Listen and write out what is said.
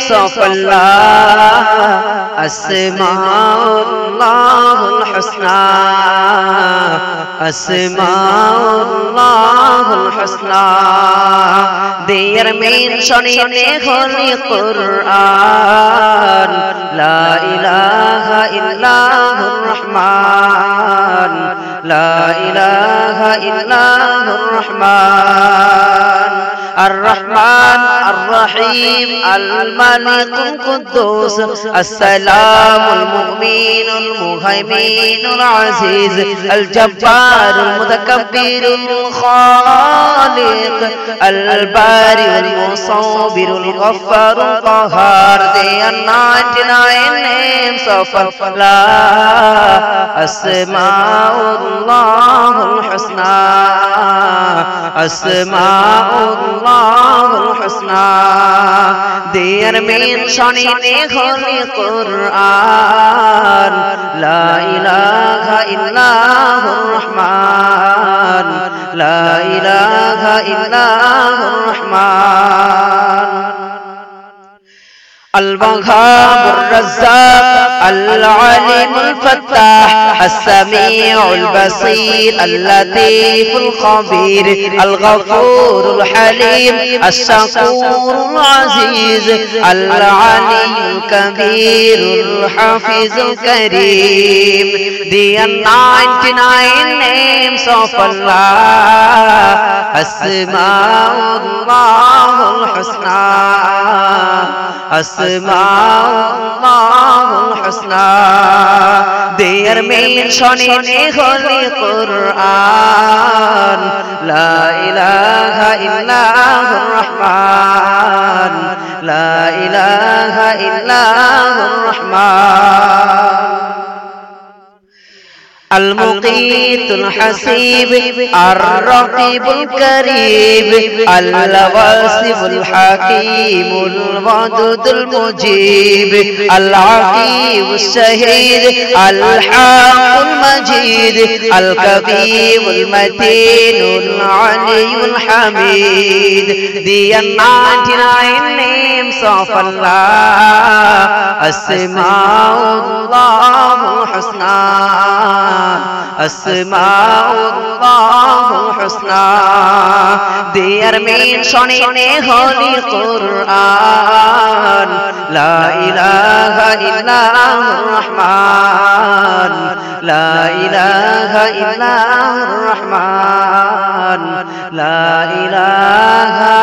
Soup اسنا حسنا در سنی کر لائی لا الرحمن لا الہ الا اتنا مہما الرحمن الرحيم الملك القدوس، السلام المؤمن المهيمن العزيز، الجبار المتكبر الخالق، البارئ المصور الغفار القهار They are 99 names of Allah أسماء الله الحسنى، أسماء الله الحسنى. They are mentioned in the Holy Quran لا إله إلا هو الرحمن، لا إله إلا هو الرحمن. الوهاب الرزاق العليم الفتاح السميع البصير اللطيف الخبير الغفور الحليم الشكور العزيز العلي الكبير الحافظ الكريم The 99 names of Allah أسماء الله الحسنى أسماء الله الحسنى They are mentioned in the Holy Quran لا إله إلا هو الرحمن لا إله إلا هو الرحمن المقيت الحسيب الرقيب الكريب الواسب الحكيم الودود المجيب العقيب الشهيد الحق المجيد الكبير المتين العلي الحميد. ذي النعت العليم صف الله السماء الله الحسنى দিয়ার মেন শোনে হলি রহমান। রহমান। লা ইলাহা